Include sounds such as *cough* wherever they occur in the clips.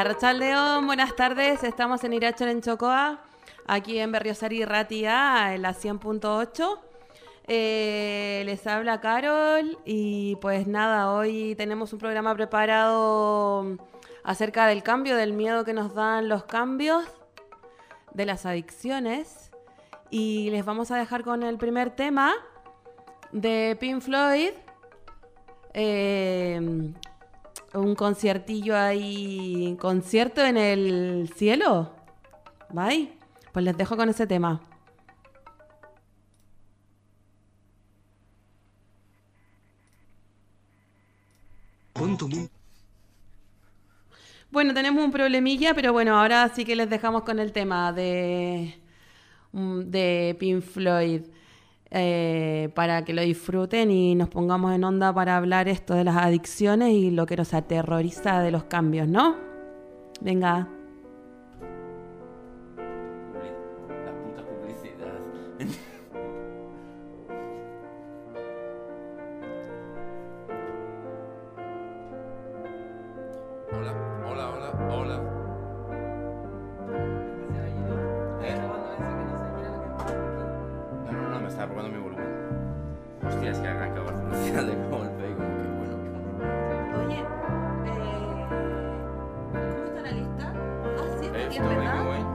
Arrachaldeón, buenas tardes. Estamos en Iracho en Chocoa, aquí en Berriosari Ratia, en la 100.8. Eh, les habla Carol y pues nada, hoy tenemos un programa preparado acerca del cambio, del miedo que nos dan los cambios, de las adicciones. Y les vamos a dejar con el primer tema de Pink Floyd. Eh, un conciertillo ahí, concierto en el cielo. Bye. Pues les dejo con ese tema. Bueno, tenemos un problemilla, pero bueno, ahora sí que les dejamos con el tema de, mm, de Pink Floyd. Eh, para que lo disfruten y nos pongamos en onda para hablar esto de las adicciones y lo que nos aterroriza de los cambios, ¿no? Venga. Ah,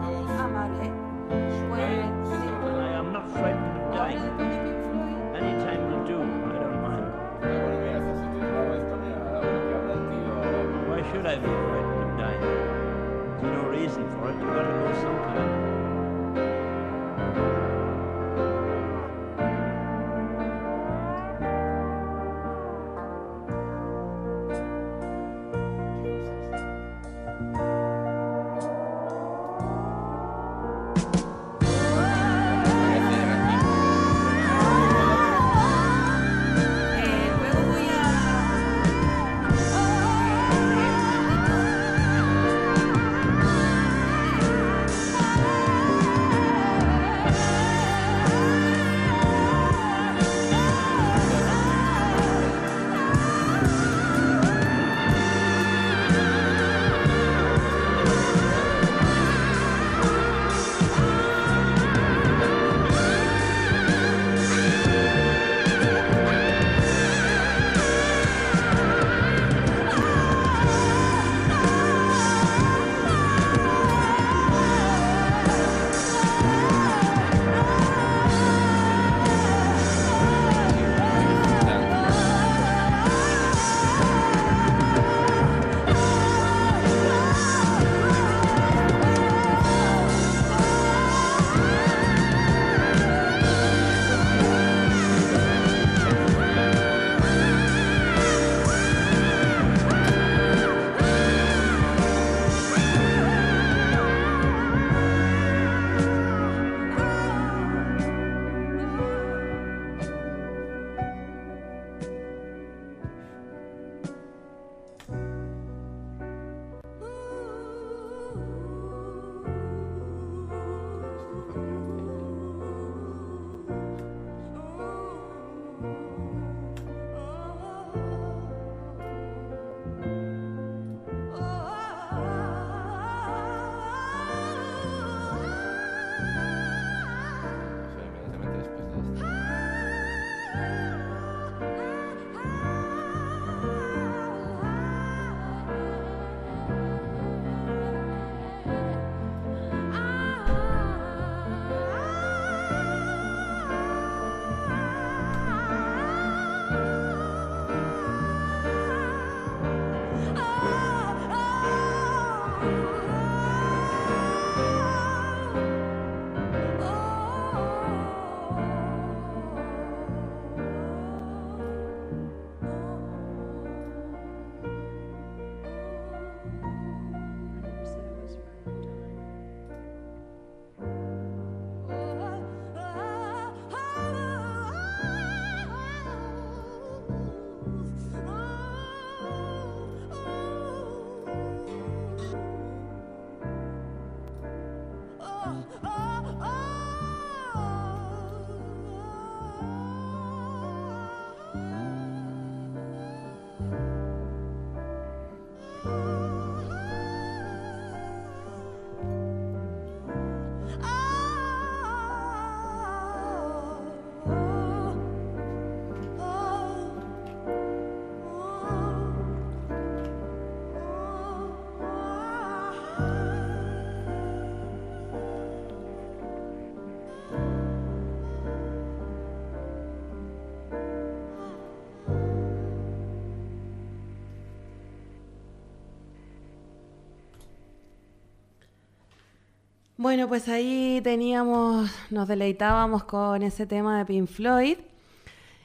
Bueno, pues ahí teníamos, nos deleitábamos con ese tema de Pink Floyd.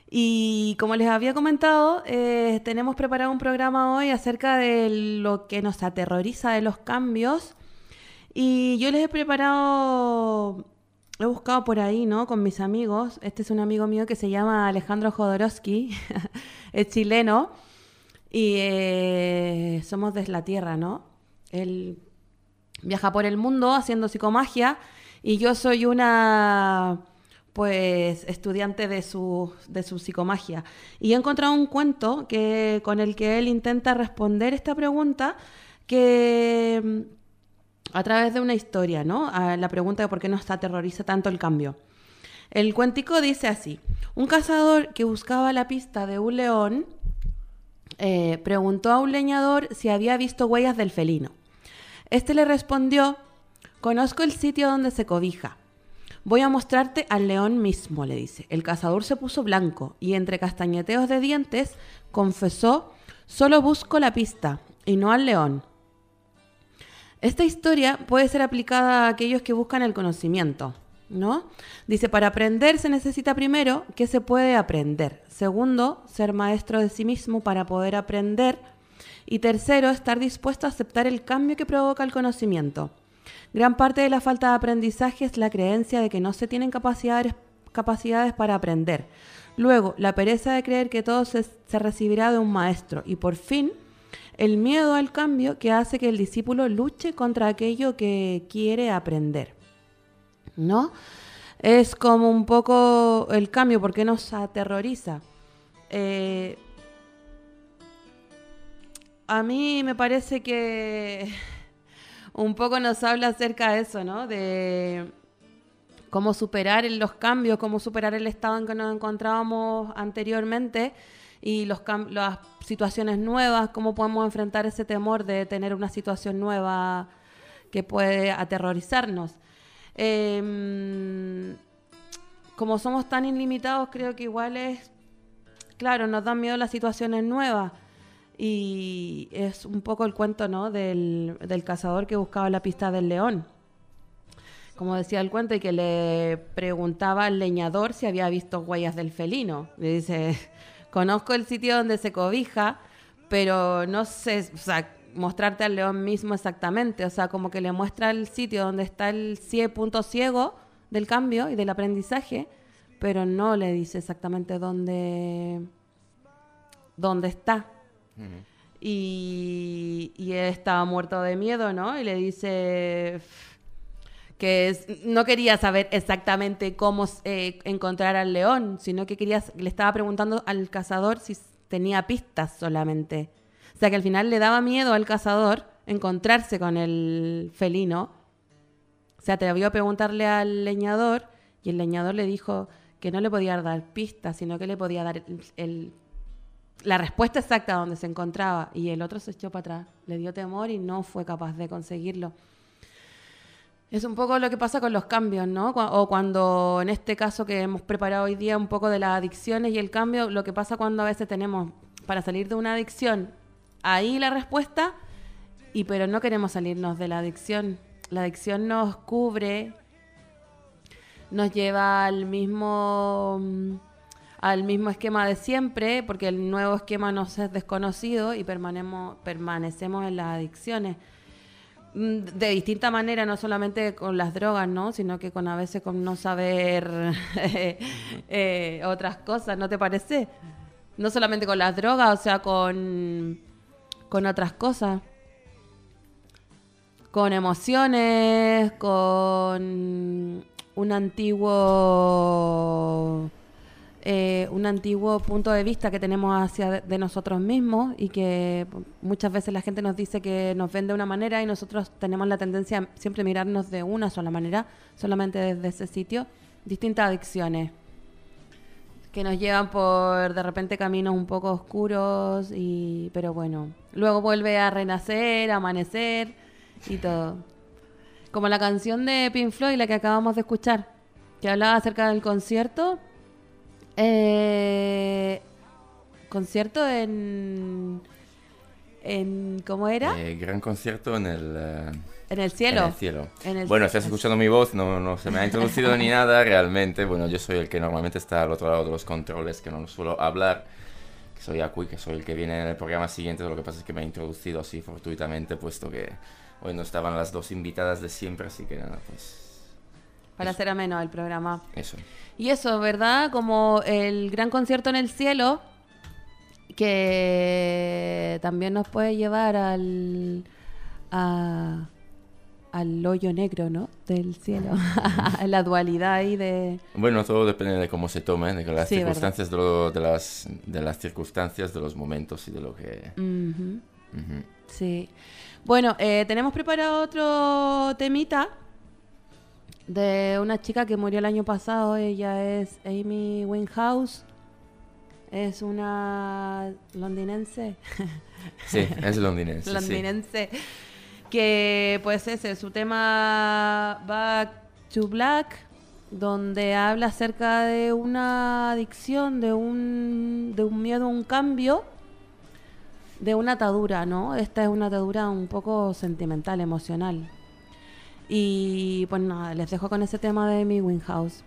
Y como les había comentado, eh, tenemos preparado un programa hoy acerca de lo que nos aterroriza de los cambios. Y yo les he preparado, he buscado por ahí, ¿no? Con mis amigos. Este es un amigo mío que se llama Alejandro Jodorowsky, *laughs* es chileno. Y eh, somos de la Tierra, ¿no? Él viaja por el mundo haciendo psicomagia y yo soy una pues estudiante de su, de su psicomagia. Y he encontrado un cuento que, con el que él intenta responder esta pregunta que a través de una historia, ¿no? A la pregunta de por qué nos aterroriza tanto el cambio. El cuentico dice así, un cazador que buscaba la pista de un león eh, preguntó a un leñador si había visto huellas del felino. Este le respondió, conozco el sitio donde se cobija. Voy a mostrarte al león mismo, le dice. El cazador se puso blanco y entre castañeteos de dientes confesó, solo busco la pista y no al león. Esta historia puede ser aplicada a aquellos que buscan el conocimiento, ¿no? Dice, para aprender se necesita primero que se puede aprender. Segundo, ser maestro de sí mismo para poder aprender. Y tercero, estar dispuesto a aceptar el cambio que provoca el conocimiento. Gran parte de la falta de aprendizaje es la creencia de que no se tienen capacidades, para aprender. Luego, la pereza de creer que todo se, se recibirá de un maestro. Y por fin, el miedo al cambio que hace que el discípulo luche contra aquello que quiere aprender. ¿No? Es como un poco el cambio, porque nos aterroriza. Eh, a mí me parece que *laughs* un poco nos habla acerca de eso, ¿no? De cómo superar los cambios, cómo superar el estado en que nos encontrábamos anteriormente y los las situaciones nuevas, cómo podemos enfrentar ese temor de tener una situación nueva que puede aterrorizarnos. Em, como somos tan ilimitados, creo que igual es, claro, nos dan miedo las situaciones nuevas. Y es un poco el cuento, ¿no? Del, del cazador que buscaba la pista del león. Como decía el cuento, y que le preguntaba al leñador si había visto huellas del felino. Le dice, *laughs* conozco el sitio donde se cobija, pero no sé, mostrarte al león mismo exactamente, o sea, como que le muestra el sitio donde está el punto ciego del cambio y del aprendizaje, pero no le dice exactamente dónde, dónde está. Y, estaba muerto de miedo, ¿no? Y le dice que no quería saber exactamente cómo eh, encontrar al león, sino que quería, le estaba preguntando al cazador si tenía pistas solamente. O sea que al final le daba miedo al cazador encontrarse con el felino. Se atrevió a preguntarle al leñador y el leñador le dijo que no le podía dar pistas, sino que le podía dar el, la respuesta exacta donde se encontraba. Y el otro se echó para atrás, le dio temor y no fue capaz de conseguirlo. Es un poco lo que pasa con los cambios, ¿no? O cuando, en este caso que hemos preparado hoy día, un poco de las adicciones y el cambio, lo que pasa cuando a veces tenemos, para salir de una adicción, ahí la respuesta, y pero no queremos salirnos de la adicción. La adicción nos cubre, nos lleva al mismo al mismo esquema de siempre, porque el nuevo esquema nos es desconocido y permanecemos en las adicciones. Mm, de distinta manera, no solamente con las drogas, ¿no? Sino que con a veces con no saber *laughs* eh, otras cosas, ¿no te parece? No solamente con las drogas, o sea, con, con otras cosas. Con emociones, con un antiguo eh, un antiguo punto de vista que tenemos hacia de nosotros mismos y que muchas veces la gente nos dice que nos ven de una manera y nosotros tenemos la tendencia a siempre mirarnos de una sola manera, solamente desde ese sitio, distintas adicciones que nos llevan por de repente caminos un poco oscuros y pero bueno, luego vuelve a renacer, a amanecer y todo. Como la canción de Pink Floyd, la que acabamos de escuchar, que hablaba acerca del concierto, eh, concierto en, en ¿cómo era? Eh, gran concierto en el, eh, en el cielo. en el cielo. En el bueno, cielo. estás escuchando mi voz, no, no se me ha introducido ni nada realmente. Bueno, yo soy el que normalmente está al otro lado de los controles, que no suelo hablar. Que soy Akui, que soy el que viene en el programa siguiente. Lo que pasa es que me ha introducido así fortuitamente, puesto que hoy no estaban las dos invitadas de siempre, así que nada, pues Para hacer ameno el programa. eso. Y eso, ¿verdad? Como el gran concierto en el cielo, que también nos puede llevar al, a- al hoyo negro, ¿no? Del cielo, *laughs* la dualidad ahí de... Bueno, todo depende de cómo se tome, de las Sí, circunstancias, de, lo- de las, de las circunstancias, de los momentos y de lo que... Sí. Bueno, eh, tenemos preparado otro temita de una chica que murió el año pasado. Ella es Amy Winehouse. Es una londinense. *laughs* Sí, es londinense. sí. londinense. Que pues ese, su tema Back to Black, donde habla acerca de una adicción, de un, de un miedo a un cambio, de una atadura, ¿no? Esta es una atadura un poco sentimental, emocional. Y pues nada, les dejo con ese tema de mi Winhouse.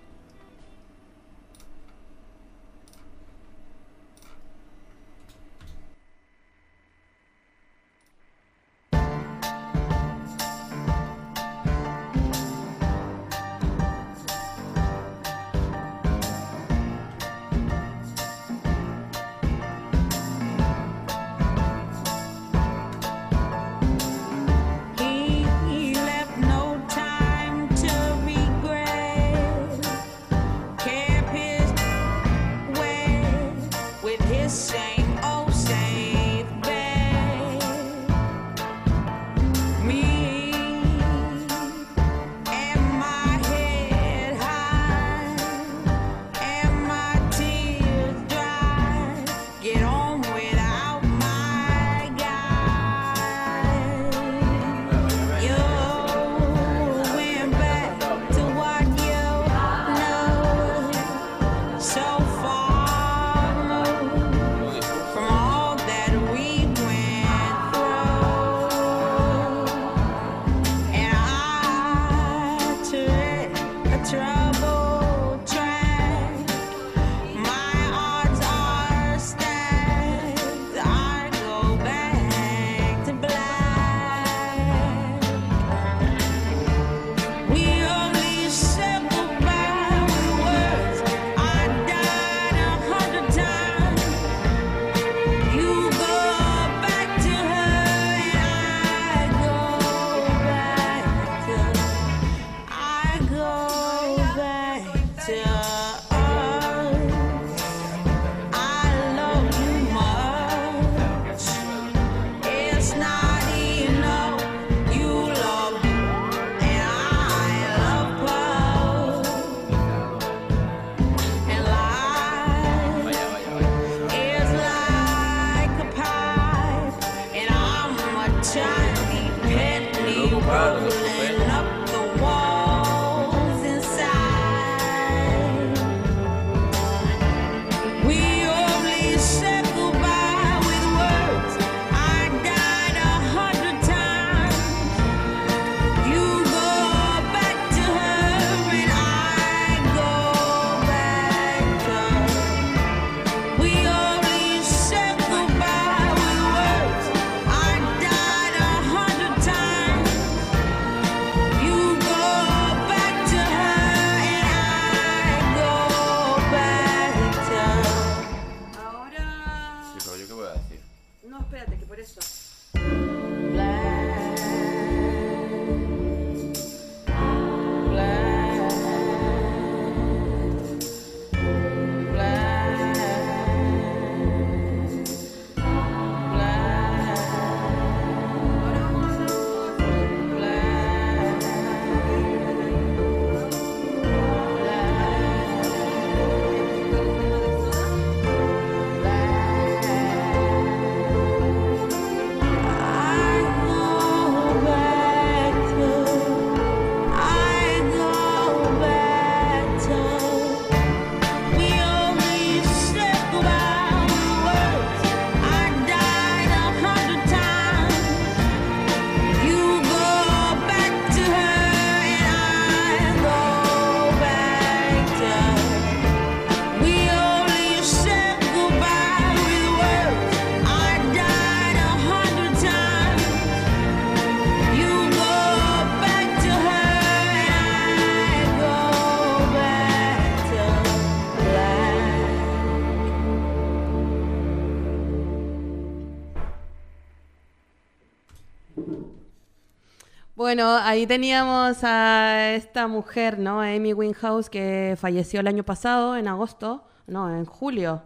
Bueno, ahí teníamos a esta mujer, ¿no? Amy Winehouse, que falleció el año pasado, en agosto, no, en julio.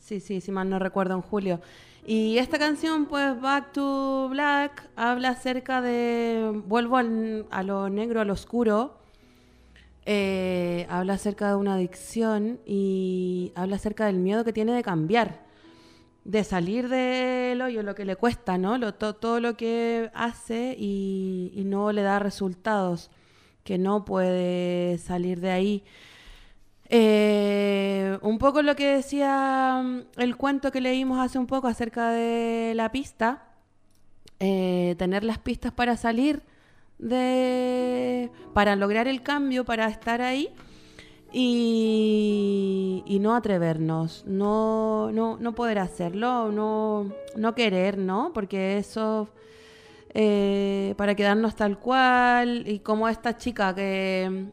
Sí, sí, si mal no recuerdo, en julio. Y esta canción, pues, Back to Black, habla acerca de. Vuelvo al- a lo negro, a lo oscuro. Eh, habla acerca de una adicción y habla acerca del miedo que tiene de cambiar de salir del hoyo, lo que le cuesta, ¿no? Lo, to- todo lo que hace y, y no le da resultados, que no puede salir de ahí. Eh, un poco lo que decía mm, el cuento que leímos hace un poco acerca de la pista, eh, tener las pistas para salir de, para lograr el cambio, para estar ahí y, no atrevernos, no, no, no poder hacerlo, no, no querer, ¿no? Porque eso, eh, para quedarnos tal cual, y como esta chica que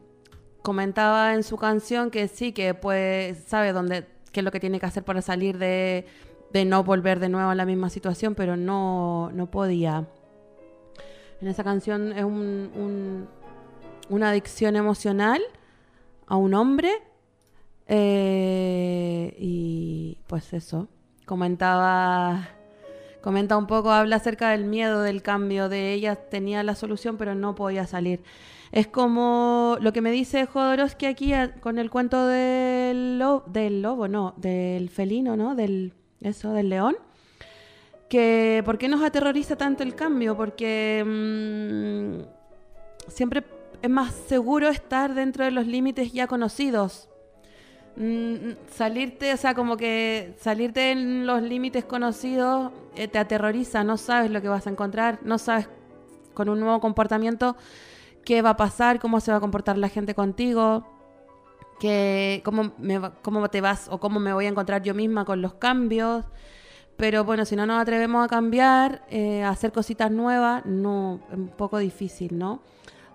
comentaba en su canción que sí, que pues sabe dónde, qué es lo que tiene que hacer para salir de, de no volver de nuevo a la misma situación, pero no, no podía. En esa canción es un- un- una adicción emocional a un hombre. eh, y pues eso, comentaba, comenta un poco, habla acerca del miedo del cambio, de ella tenía la solución pero no podía salir. Es como lo que me dice Jodorowsky aquí con el cuento del, lo- del lobo, no, del felino, ¿no? Del, eso, del león. Que, ¿por qué nos aterroriza tanto el cambio? Porque mm, siempre es más seguro estar dentro de los límites ya conocidos. Mm, salirte, o sea, como que salirte en los límites conocidos eh, te aterroriza, no sabes lo que vas a encontrar, no sabes con un nuevo comportamiento qué va a pasar, cómo se va a comportar la gente contigo, que, cómo, me cómo te vas o cómo me voy a encontrar yo misma con los cambios. Pero bueno, si no nos atrevemos a cambiar, eh, a hacer cositas nuevas, no, es un poco difícil, ¿no?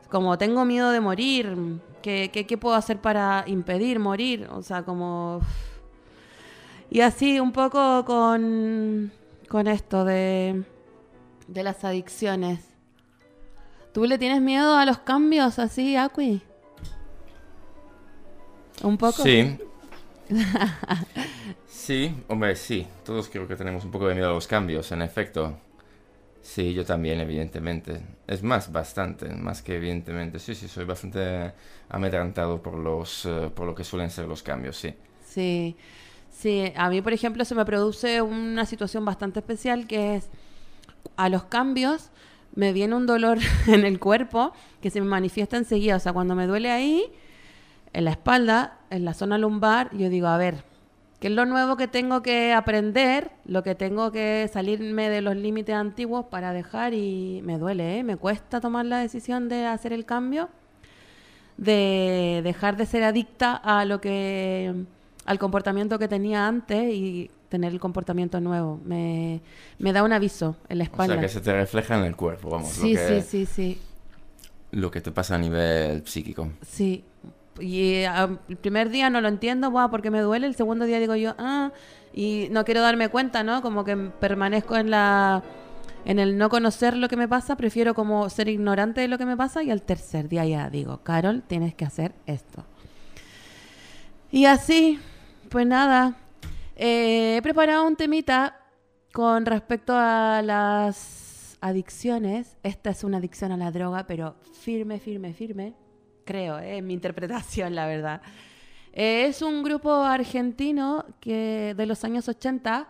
Como tengo miedo de morir, ¿qué, qué, qué puedo hacer para impedir morir? O sea, como... Y así un poco con, con esto de, de las adicciones. ¿Tú le tienes miedo a los cambios así, Aqui? ¿Un poco? Sí. *laughs* sí, hombre, sí. Todos creo que tenemos un poco de miedo a los cambios, en efecto. Sí, yo también, evidentemente. Es más, bastante, más que evidentemente. Sí, sí, soy bastante amedrantado por los, eh, por lo que suelen ser los cambios, sí. Sí, sí, a mí por ejemplo se me produce una situación bastante especial que es a los cambios me viene un dolor *laughs* en el cuerpo que se me manifiesta enseguida, o sea, cuando me duele ahí, en la espalda, en la zona lumbar, yo digo, a ver, ¿qué es lo nuevo que tengo que aprender? Lo que tengo que salirme de los límites antiguos para dejar y me duele, ¿eh? Me cuesta tomar la decisión de hacer el cambio de dejar de ser adicta a lo que al comportamiento que tenía antes y tener el comportamiento nuevo. Me, me da un aviso en la O espalda. sea, que se te refleja en el cuerpo, vamos. sí, lo que, sí, sí, sí, Lo que te pasa a nivel psíquico. sí. Y ah, el primer día no lo entiendo, guau, porque me duele. El segundo día digo yo, ah, y no quiero darme cuenta, ¿no? Como que permanezco en la en el no conocer lo que me pasa, prefiero como ser ignorante de lo que me pasa y al tercer día ya digo, Carol, tienes que hacer esto. Y así, pues nada, eh, he preparado un temita con respecto a las adicciones. Esta es una adicción a la droga, pero firme, firme, firme. Creo, eh, en mi interpretación, la verdad. Eh, es un grupo argentino que de los años 80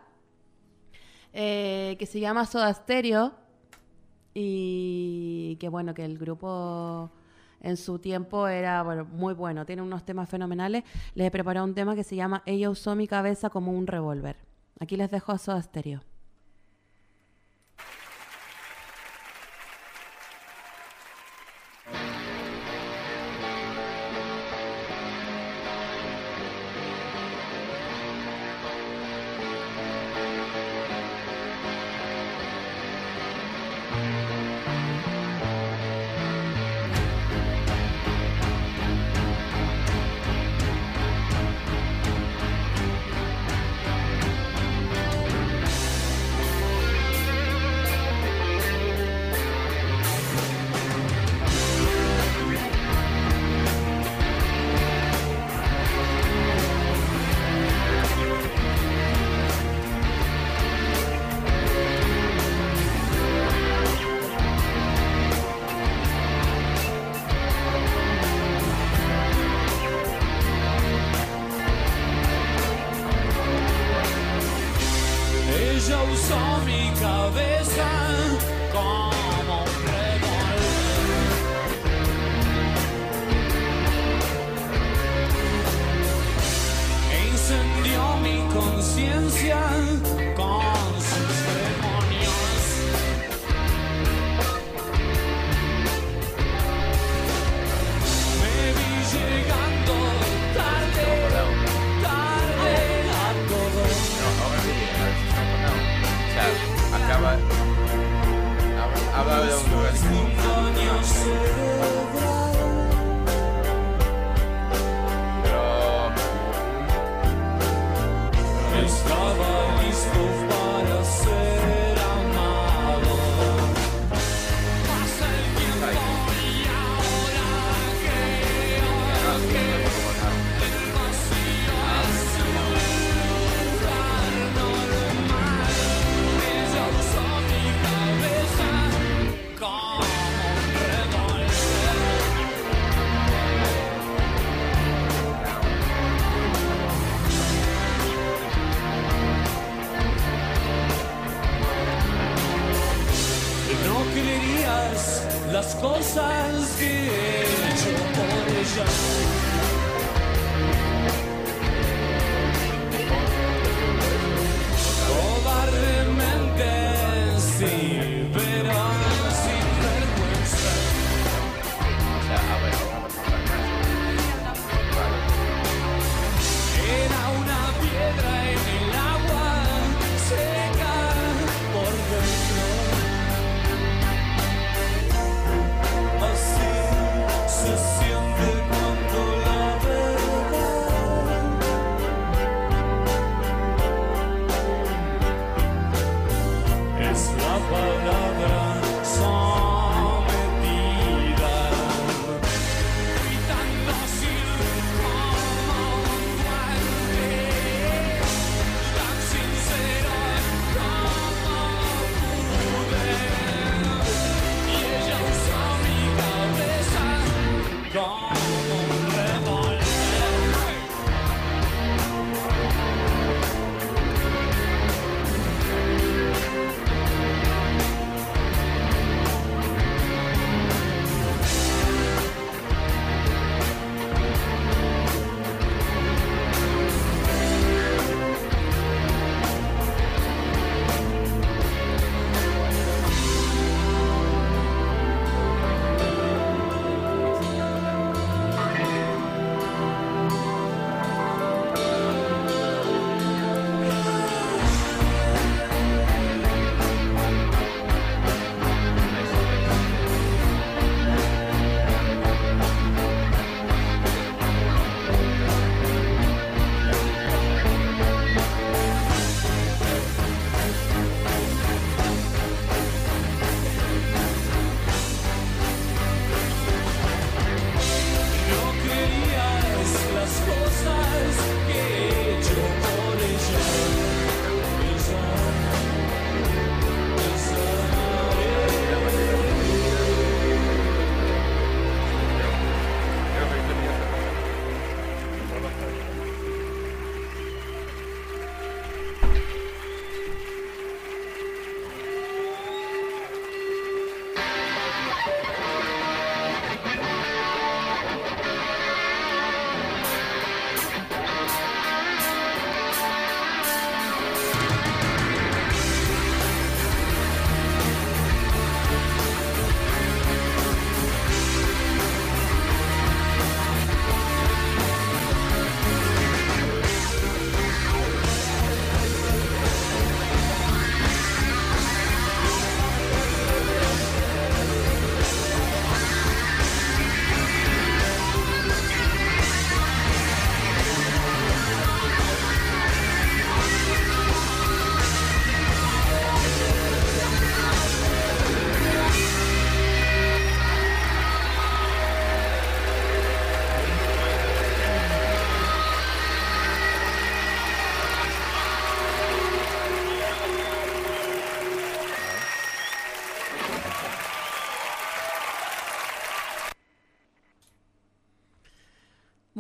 eh, que se llama Soda Stereo y que bueno, que el grupo en su tiempo era bueno, muy bueno, tiene unos temas fenomenales. Les he preparado un tema que se llama Ella usó mi cabeza como un revólver. Aquí les dejo a Soda Stereo.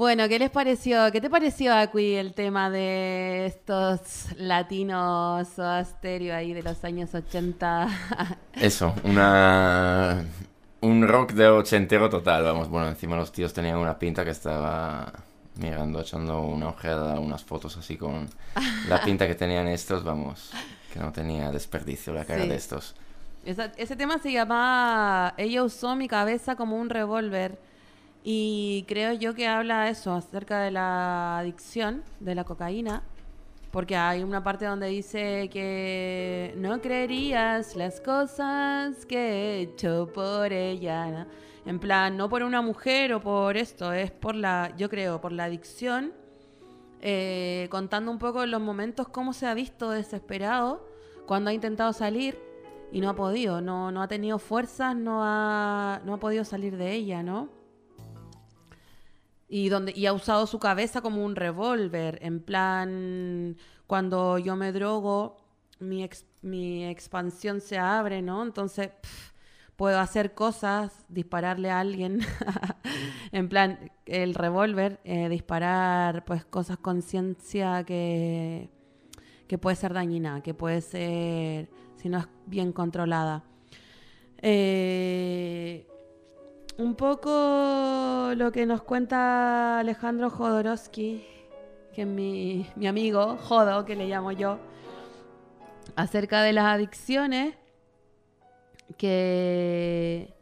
Bueno, ¿qué les pareció? ¿Qué te pareció, Acui, el tema de estos latinos o stereo ahí de los años 80? *laughs* Eso, una. Un rock de ochentero total, vamos. Bueno, encima los tíos tenían una pinta que estaba mirando, echando una ojeada unas fotos así con la *laughs* pinta que tenían estos, vamos. Que no tenía desperdicio la cara Sí. de estos. Esa- ese tema se llama Ella usó mi cabeza como un revólver. Y creo yo que habla eso, acerca de la adicción, de la cocaína. Porque hay una parte donde dice que no creerías las cosas que he hecho por ella. En plan, no por una mujer o por esto, es por la, yo creo, por la adicción. eh, contando un poco los momentos cómo se ha visto desesperado cuando ha intentado salir y no ha podido, no, no ha tenido fuerzas, no ha, no ha podido salir de ella, ¿no? Y, donde, y ha usado su cabeza como un revólver, en plan, cuando yo me drogo, mi, ex- mi expansión se abre, ¿no? Entonces, puedo hacer cosas, dispararle a alguien, *laughs* en plan, el revólver, eh, disparar, pues, cosas con ciencia que, que puede ser dañina, que puede ser, si no es bien controlada. Eh, un poco lo que nos cuenta Alejandro Jodorowsky, que es mi, mi amigo, Jodo, que le llamo yo, acerca de las adicciones, que,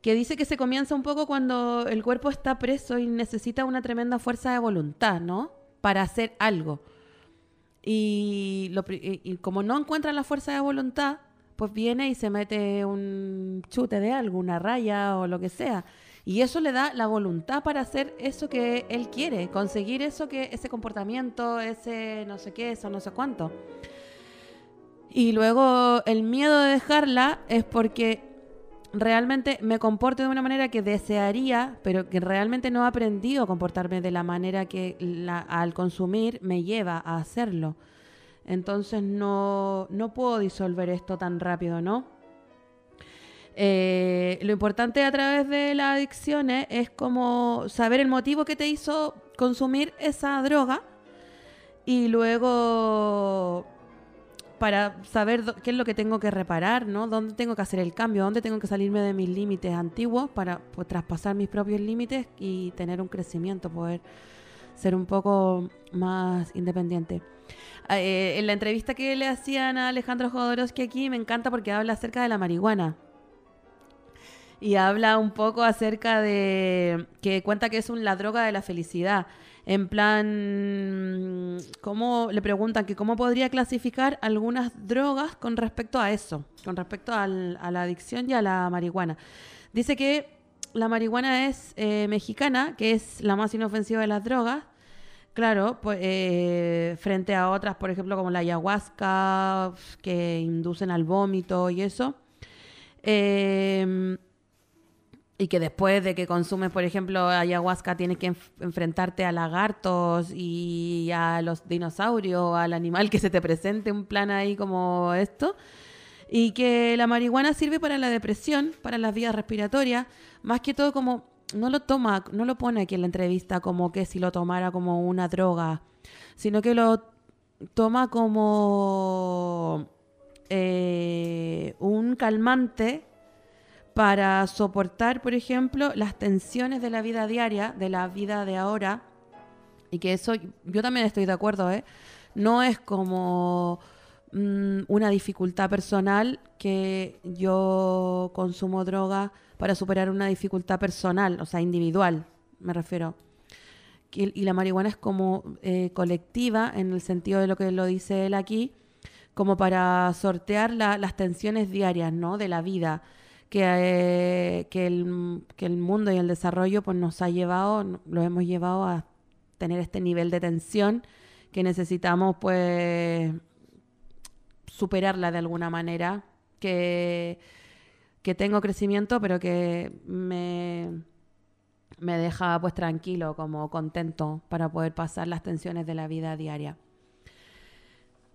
que dice que se comienza un poco cuando el cuerpo está preso y necesita una tremenda fuerza de voluntad, ¿no? Para hacer algo. Y, lo y- y como no encuentra la fuerza de voluntad, pues viene y se mete un chute de algo, una raya o lo que sea. Y eso le da la voluntad para hacer eso que él quiere, conseguir eso que ese comportamiento, ese no sé qué, eso no sé cuánto. Y luego el miedo de dejarla es porque realmente me comporto de una manera que desearía, pero que realmente no he aprendido a comportarme de la manera que al consumir me lleva a hacerlo. Entonces no, no puedo disolver esto tan rápido, ¿no? Eh, lo importante a través de las adicciones es como saber el motivo que te hizo consumir esa droga y luego para saber qué es lo que tengo que reparar, ¿no? Dónde tengo que hacer el cambio, dónde tengo que salirme de mis límites antiguos para pues, traspasar mis propios límites y tener un crecimiento, poder ser un poco más independiente. Eh, en la entrevista que le hacían a Alejandro Jodorowsky aquí me encanta porque habla acerca de la marihuana. Y habla un poco acerca de que cuenta que es un, la droga de la felicidad. En plan, ¿cómo le preguntan que cómo podría clasificar algunas drogas con respecto a eso, con respecto al- a la adicción y a la marihuana? Dice que la marihuana es eh, mexicana, que es la más inofensiva de las drogas, Claro, pues eh, frente a otras, por ejemplo, como la ayahuasca, que inducen al vómito y eso. Eh, y que después de que consumes, por ejemplo, ayahuasca, tienes que enf- enfrentarte a lagartos y a los dinosaurios, al animal que se te presente un plan ahí como esto. Y que la marihuana sirve para la depresión, para las vías respiratorias, más que todo como no lo toma, no lo pone aquí en la entrevista como que si lo tomara como una droga, sino que lo toma como eh, un calmante para soportar, por ejemplo, las tensiones de la vida diaria, de la vida de ahora, y que eso yo también estoy de acuerdo, ¿eh? No es como mm, una dificultad personal que yo consumo droga para superar una dificultad personal, o sea, individual, me refiero. Y la marihuana es como eh, colectiva, en el sentido de lo que lo dice él aquí, como para sortear la- las tensiones diarias, ¿no? De la vida que, eh, que, el, que el mundo y el desarrollo pues nos ha llevado, lo hemos llevado a tener este nivel de tensión que necesitamos pues superarla de alguna manera, que, que tengo crecimiento pero que me, me deja pues tranquilo, como contento para poder pasar las tensiones de la vida diaria.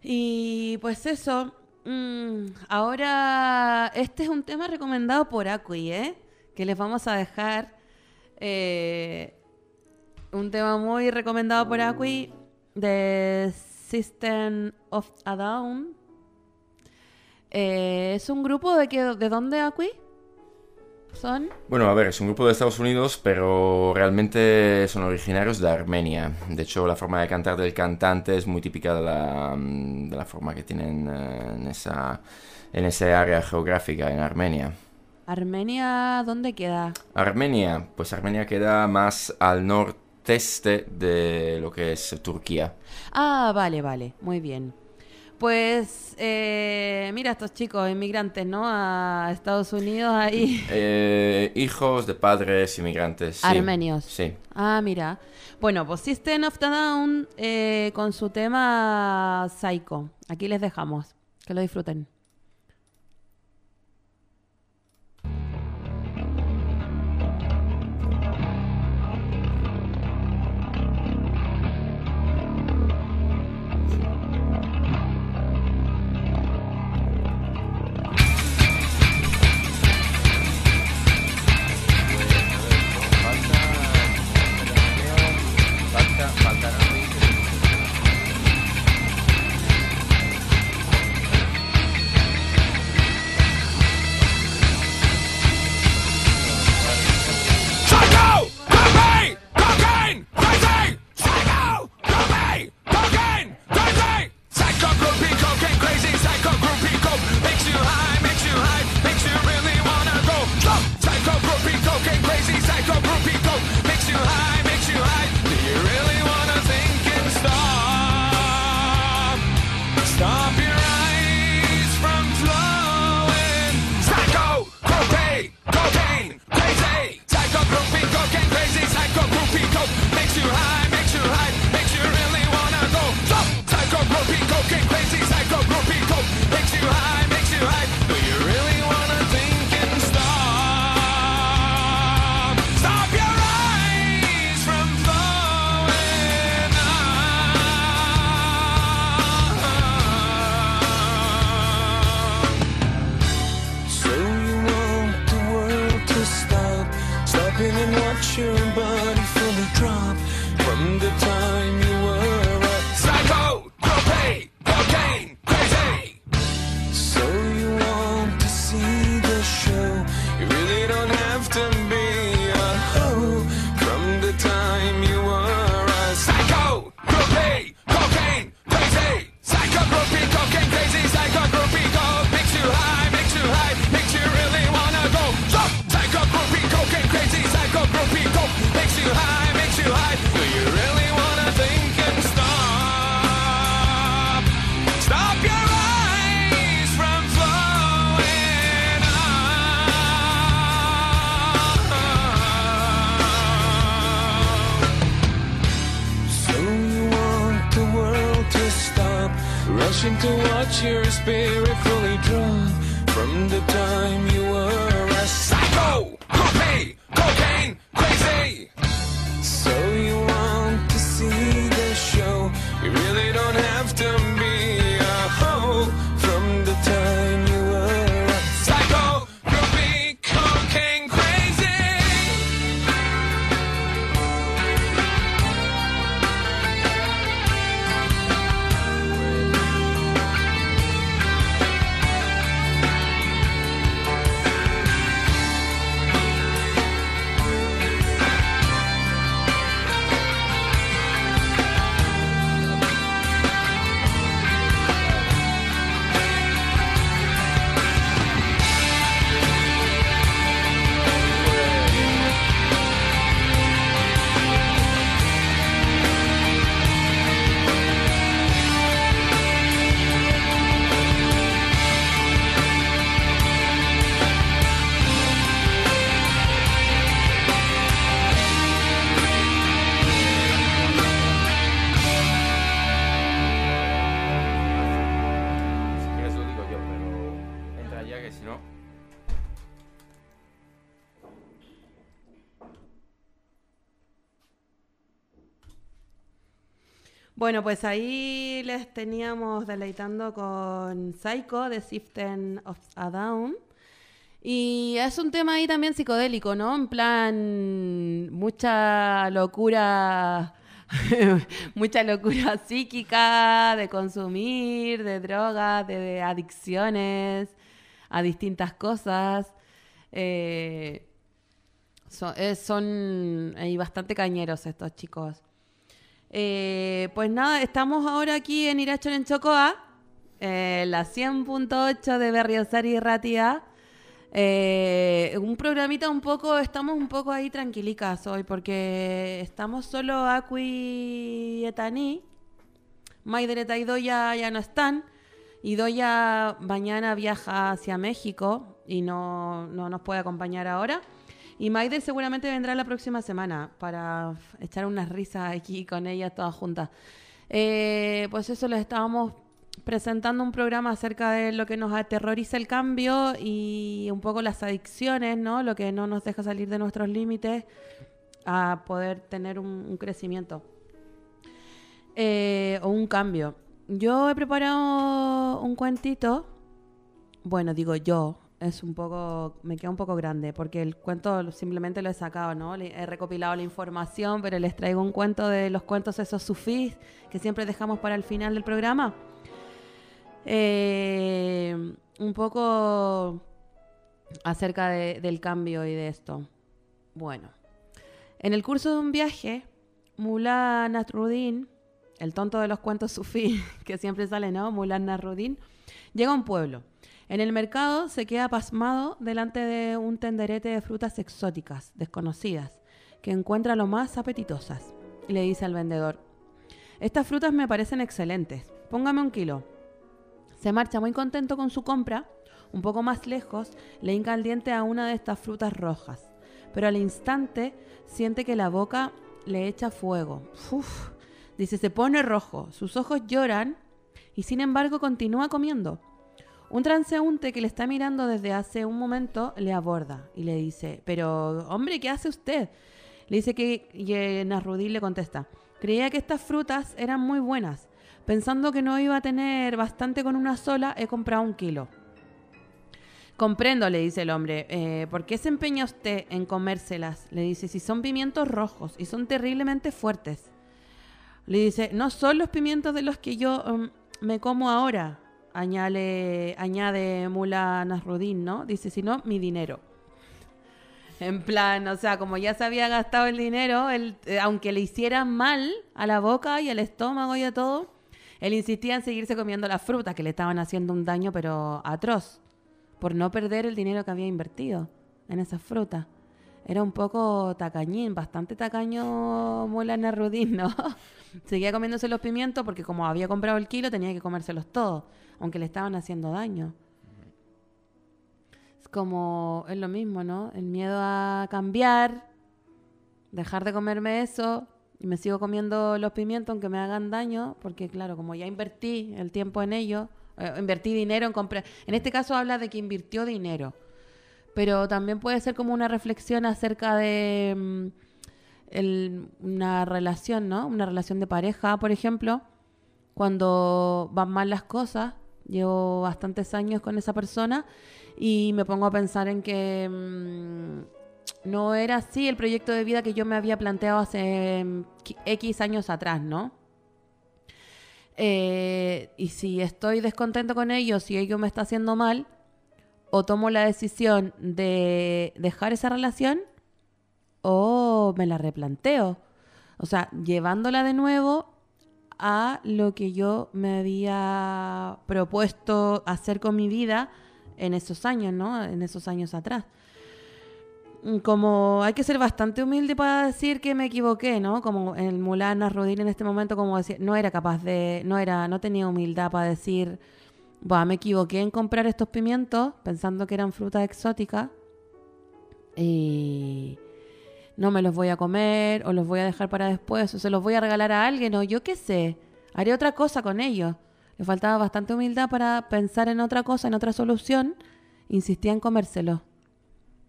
Y pues eso, mm, ahora este es un tema recomendado por Acui, ¿eh? Que les vamos a dejar eh, un tema muy recomendado por Acui de System of a Down. Eh, ¿Es un grupo de, que, de dónde aquí? ¿Son? Bueno, a ver, es un grupo de Estados Unidos, pero realmente son originarios de Armenia. De hecho, la forma de cantar del cantante es muy típica de la, mm, forma que tienen eh, en esa, en esa área geográfica, en Armenia. ¿Armenia dónde queda? Armenia, pues Armenia queda más al norte de lo que es Turquía. Ah, vale, vale, muy bien. Pues eh, mira estos chicos inmigrantes, ¿no? A Estados Unidos ahí. *laughs* Eh, hijos de padres inmigrantes. Armenios. Sí. Ah, mira. Bueno, pues System of the Down eh, con su tema Psycho. Aquí les dejamos. Que lo disfruten. rushing to watch your spirit fully drawn from the time you were. Bueno, pues ahí les teníamos deleitando con Psycho de Siften of a Down. Y es un tema ahí también psicodélico, ¿no? En plan, mucha locura, *laughs* mucha locura psíquica de consumir, de drogas, de, adicciones a distintas cosas. Eh, eh, son, eh, bastante cañeros estos chicos. Eh, pues nada, estamos ahora aquí en Irachon en Chocoa, eh, la 100.8 de Berriosari y Ratia. Eh, un programita un poco, estamos un poco ahí tranquilicas hoy porque estamos solo Aku y Etaní. Maidereta y Doya ya no están. Y Doya mañana viaja hacia México y no, no nos puede acompañar ahora. Y Maider seguramente vendrá la próxima semana para echar unas risas aquí con ellas todas juntas. Eh, pues eso les estábamos presentando un programa acerca de lo que nos aterroriza el cambio y un poco las adicciones, ¿no? Lo que no nos deja salir de nuestros límites a poder tener un, un crecimiento eh, o un cambio. Yo he preparado un cuentito. Bueno, digo yo, es un poco, me queda un poco grande porque el cuento simplemente lo he sacado, ¿no? He recopilado la información, pero les traigo un cuento de los cuentos esos sufís que siempre dejamos para el final del programa. Eh, un poco acerca de- del cambio y de esto. Bueno, en el curso de un viaje, Mullah Nasruddin, el tonto de los cuentos sufí, *laughs* que siempre sale, ¿no? Mullah Nasruddin, llega a un pueblo. En el mercado se queda pasmado delante de un tenderete de frutas exóticas, desconocidas, que encuentra lo más apetitosas. Y le dice al vendedor, estas frutas me parecen excelentes, póngame un kilo. Se marcha muy contento con su compra. Un poco más lejos, le hinca el diente a una de estas frutas rojas. Pero al instante siente que la boca le echa fuego. Uf. Dice, se pone rojo, sus ojos lloran y sin embargo continúa comiendo. Un transeúnte que le está mirando desde hace un momento le aborda y le dice, pero hombre, ¿qué hace usted? Le dice que y, le contesta, creía que estas frutas eran muy buenas. Pensando que no iba a tener bastante con una sola, he comprado un kilo. Comprendo, le dice el hombre. Eh, ¿Por qué se empeña usted en comérselas? Le dice, si son pimientos rojos y son terriblemente fuertes. Le dice, no son los pimientos de los que yo um, me como ahora, añade, añade Mula Nasrudin, ¿no? Dice, sino mi dinero. En plan, o sea, como ya se había gastado el dinero, él, eh, aunque le hiciera mal a la boca y al estómago y a todo, él insistía en seguirse comiendo las frutas que le estaban haciendo un daño, pero atroz, por no perder el dinero que había invertido en esas frutas. Era un poco tacañín, bastante tacaño Mula Nasrudin, ¿no? *laughs* Seguía comiéndose los pimientos porque como había comprado el kilo tenía que comérselos todos, aunque le estaban haciendo daño. Es como, es lo mismo, ¿no? El miedo a cambiar, dejar de comerme eso y me sigo comiendo los pimientos aunque me hagan daño, porque claro, como ya invertí el tiempo en ello, eh, invertí dinero en comprar. En este caso habla de que invirtió dinero, pero también puede ser como una reflexión acerca de mm, el- una relación, ¿no? Una relación de pareja, por ejemplo, cuando van mal las cosas. Llevo bastantes años con esa persona y me pongo a pensar en que mm, no era así el proyecto de vida que yo me había planteado hace mm, X años atrás, ¿no? Eh, y si estoy descontento con ellos, si ello me está haciendo mal, o tomo la decisión de dejar esa relación o me la replanteo. O sea, llevándola de nuevo a lo que yo me había propuesto hacer con mi vida en esos años, ¿no? En esos años atrás. Como hay que ser bastante humilde para decir que me equivoqué, ¿no? Como el Mulana Rodríguez en este momento, como decir, no era capaz de, no era, no tenía humildad para decir, Buah, me equivoqué en comprar estos pimientos pensando que eran frutas exóticas y no me los voy a comer o los voy a dejar para después o se los voy a regalar a alguien o yo qué sé, haré otra cosa con ellos. Le faltaba bastante humildad para pensar en otra cosa, en otra solución, insistía en comérselos.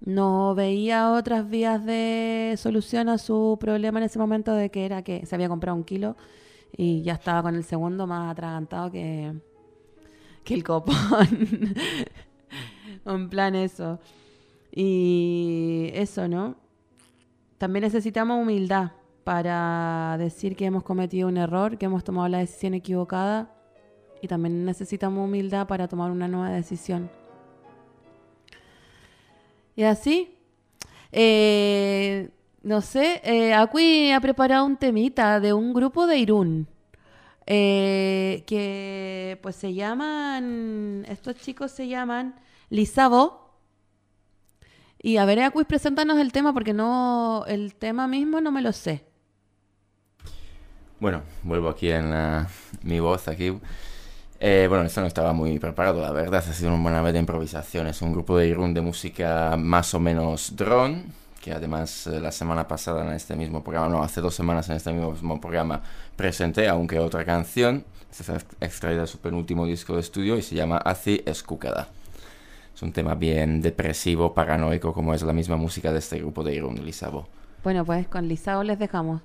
No veía otras vías de solución a su problema en ese momento de que era que se había comprado un kilo y ya estaba con el segundo más atragantado que, que el copón. *laughs* en plan eso. Y eso, ¿no? También necesitamos humildad para decir que hemos cometido un error, que hemos tomado la decisión equivocada. Y también necesitamos humildad para tomar una nueva decisión. Y así, eh, no sé, eh, ha preparado un temita de un grupo de Irún. eh, que pues se llaman, estos chicos se llaman Lisabo Y a ver, Aquis, preséntanos el tema porque no, el tema mismo no me lo sé. Bueno, vuelvo aquí en la- mi voz aquí. Eh, bueno, esto no estaba muy preparado, la verdad. Ha sido una buena vez de improvisación. Es un grupo de Irún de música más o menos drone, que además eh, la semana pasada en este mismo programa, no, hace dos semanas en este mismo programa presenté, aunque otra canción. Esta es extraída de su penúltimo disco de estudio y se llama Azi Escúcada. Un tema bien depresivo, paranoico, como es la misma música de este grupo de Irún, Lisabo. Bueno, pues con Lisao les dejamos.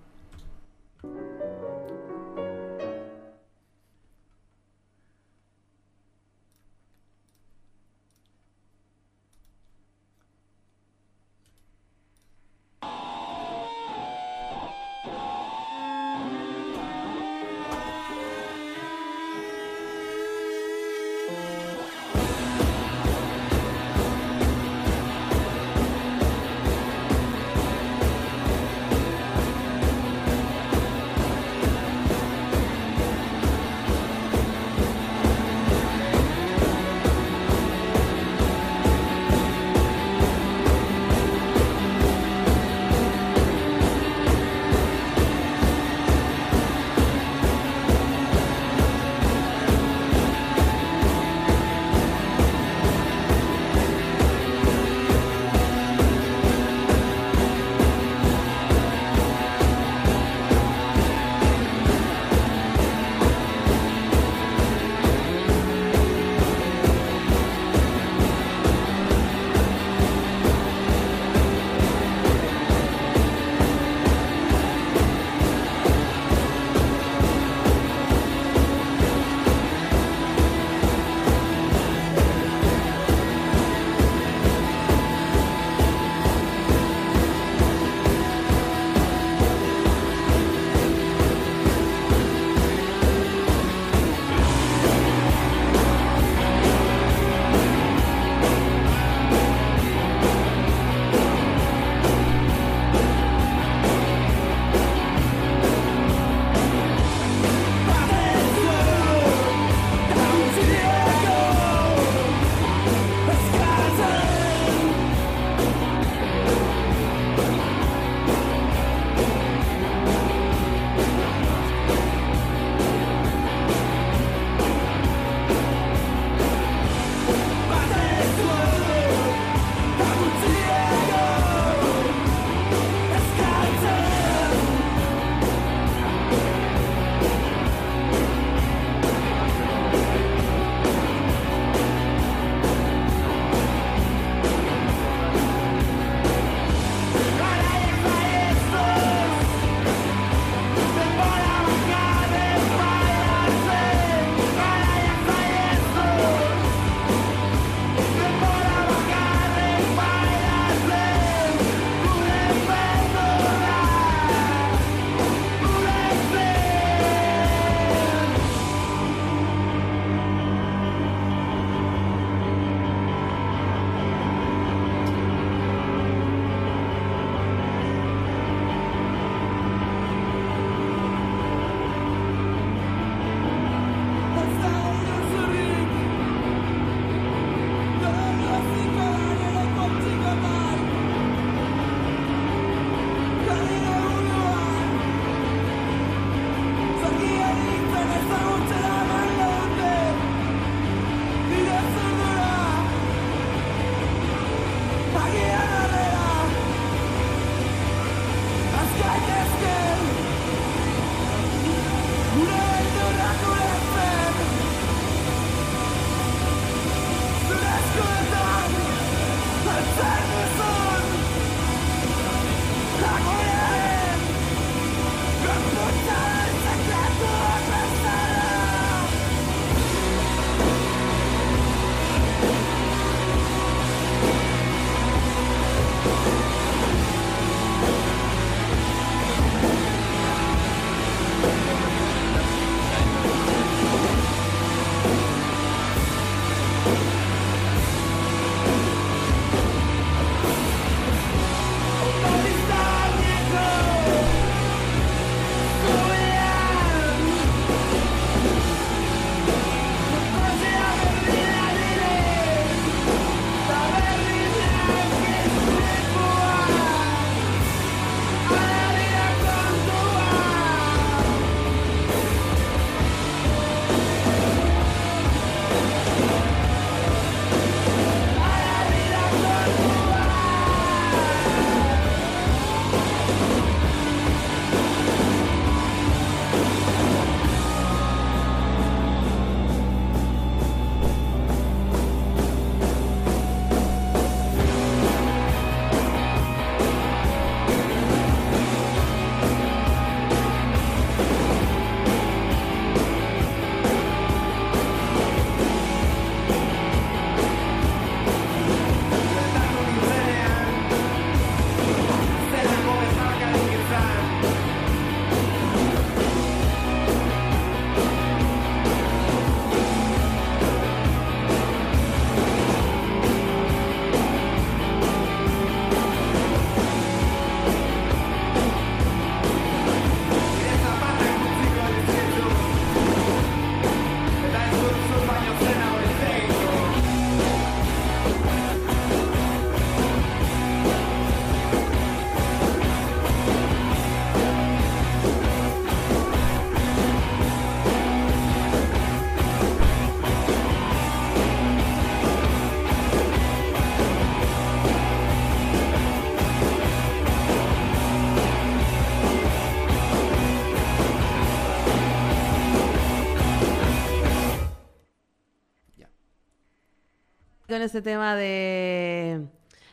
En ese tema de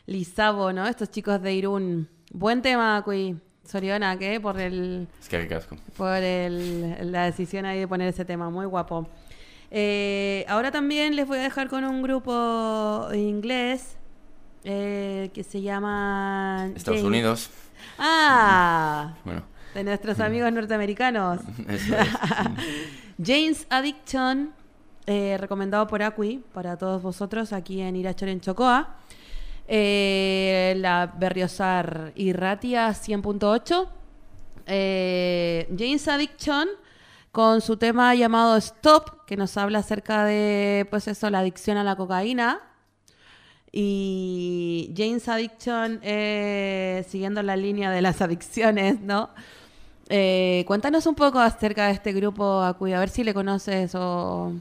Lisabo, ¿no? Estos chicos de Irún. Buen tema, Cui. Soriona, ¿qué? Por el Es que ricasco. por el- la decisión ahí de poner ese tema, muy guapo. Eh, ahora también les voy a dejar con un grupo inglés eh, que se llama... Estados James. Unidos. Ah, Bueno, de nuestros amigos norteamericanos. *laughs* eso es. *laughs* James Addiction, eh, recomendado por Acui para todos vosotros aquí en Irachor en Chocoa. Eh, la Berriosar Irratia 100.8. Eh, James Addiction con su tema llamado Stop, que nos habla acerca de, pues eso, la adicción a la cocaína. Y James Addiction, eh, siguiendo la línea de las adicciones, ¿no? Cuéntanos un poco acerca de este grupo, Acuy, a ver si le conoces o...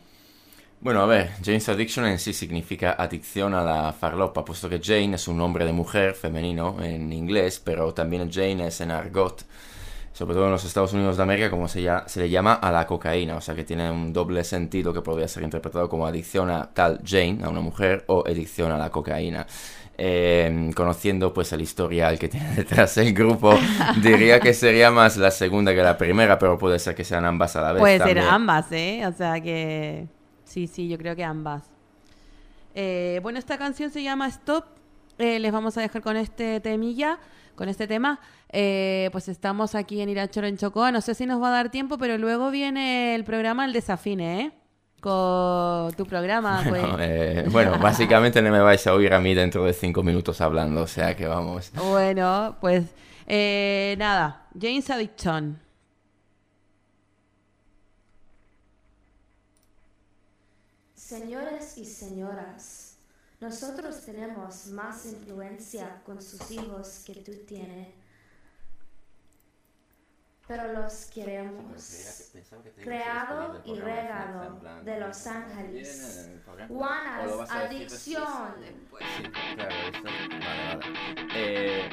Bueno, a ver, Jane's Addiction en sí significa adicción a la farlopa, puesto que Jane es un nombre de mujer femenino en inglés, pero también Jane es en argot, sobre todo en los Estados Unidos de América, como se, ya- se le llama a la cocaína, o sea que tiene un doble sentido que podría ser interpretado como adicción a tal Jane, a una mujer, o adicción a la cocaína. Eh, conociendo pues el historial que tiene *laughs* detrás el grupo, diría que sería más la segunda que la primera, pero puede ser que sean ambas a la vez. Puede ser ambas, ¿eh? O sea que... Sí, sí, yo creo que ambas. Eh, bueno, esta canción se llama Stop. Eh, les vamos a dejar con este temilla, con este tema. Eh, pues estamos aquí en Irachoro en Chocoa. No sé si nos va a dar tiempo, pero luego viene el programa El Desafine, ¿eh? Con tu programa, Bueno, pues. eh, bueno, *laughs* básicamente no me vais a oír a mí dentro de cinco minutos hablando, o sea que vamos. Bueno, pues nada, James Addiction. Señores y señoras, nosotros tenemos más influencia con sus hijos que tú tienes, pero los queremos. Creado y regalo de Los Ángeles. Juanas Adicción. Sí, claro, esto- Vale, vale. Eh,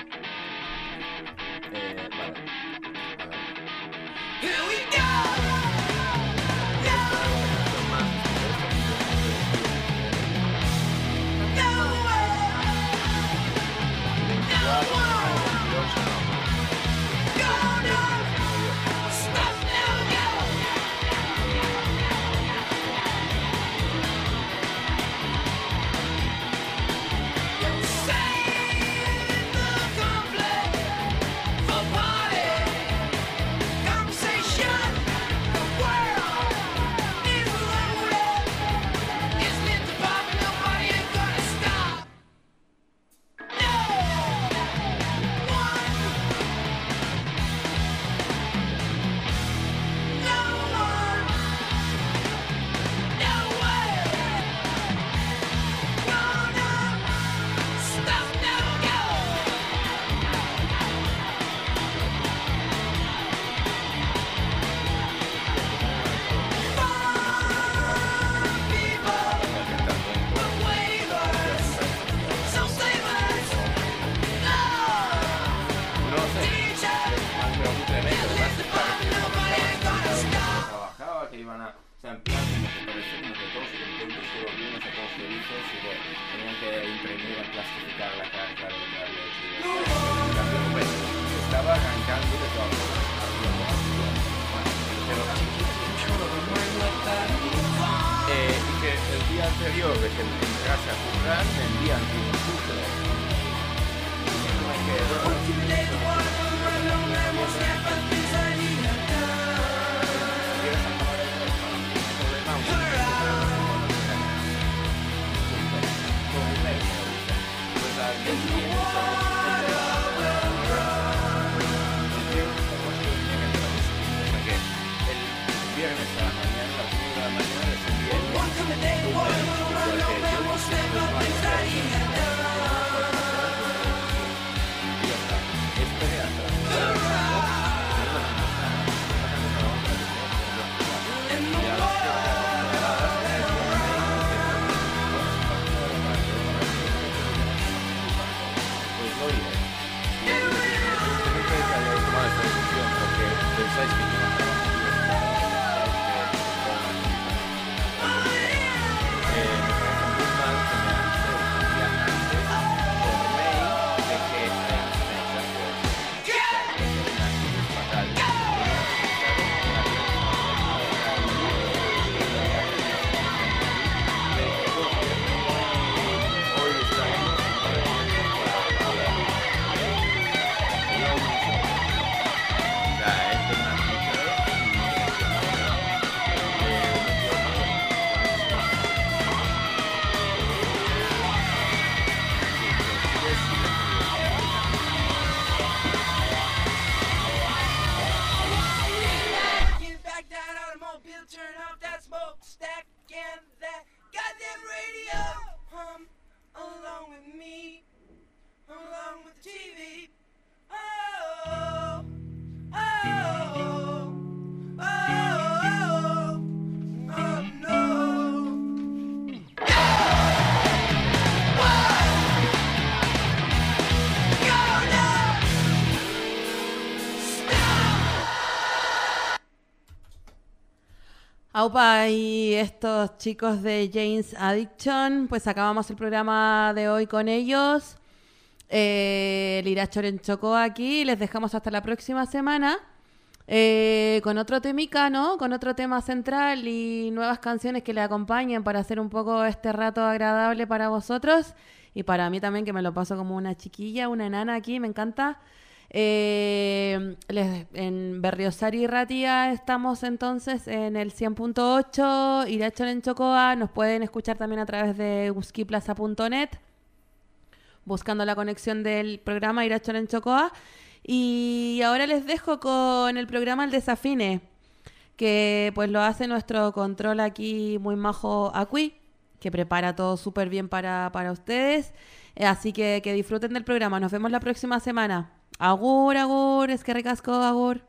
iban a. O sea, en plan, que parecía como que todos bien, o sea, todos felices, y que tenían que imprimir, la carta de lo que hecho. pues, estaba arrancando de todo. Pero eh, el día anterior de que entrase a currar, me envían un puto. Y estos chicos de James Addiction, pues acabamos el programa de hoy con ellos. Eh, Lira Chorenchocó aquí, les dejamos hasta la próxima semana eh, con otro temica, ¿no? Con otro tema central y nuevas canciones que le acompañen para hacer un poco este rato agradable para vosotros y para mí también que me lo paso como una chiquilla, una enana aquí, me encanta. Eh, en Berriosari y Ratia estamos entonces en el 100.8, Irachon en Chocoa, nos pueden escuchar también a través de uskiplaza.net, buscando la conexión del programa Irachon en Chocoa. Y ahora les dejo con el programa El Desafine, que pues lo hace nuestro control aquí muy majo Acui, que prepara todo súper bien para, para ustedes. Eh, Así que disfruten del programa. Nos vemos la próxima semana. Agur, agur, es que recasco, agur.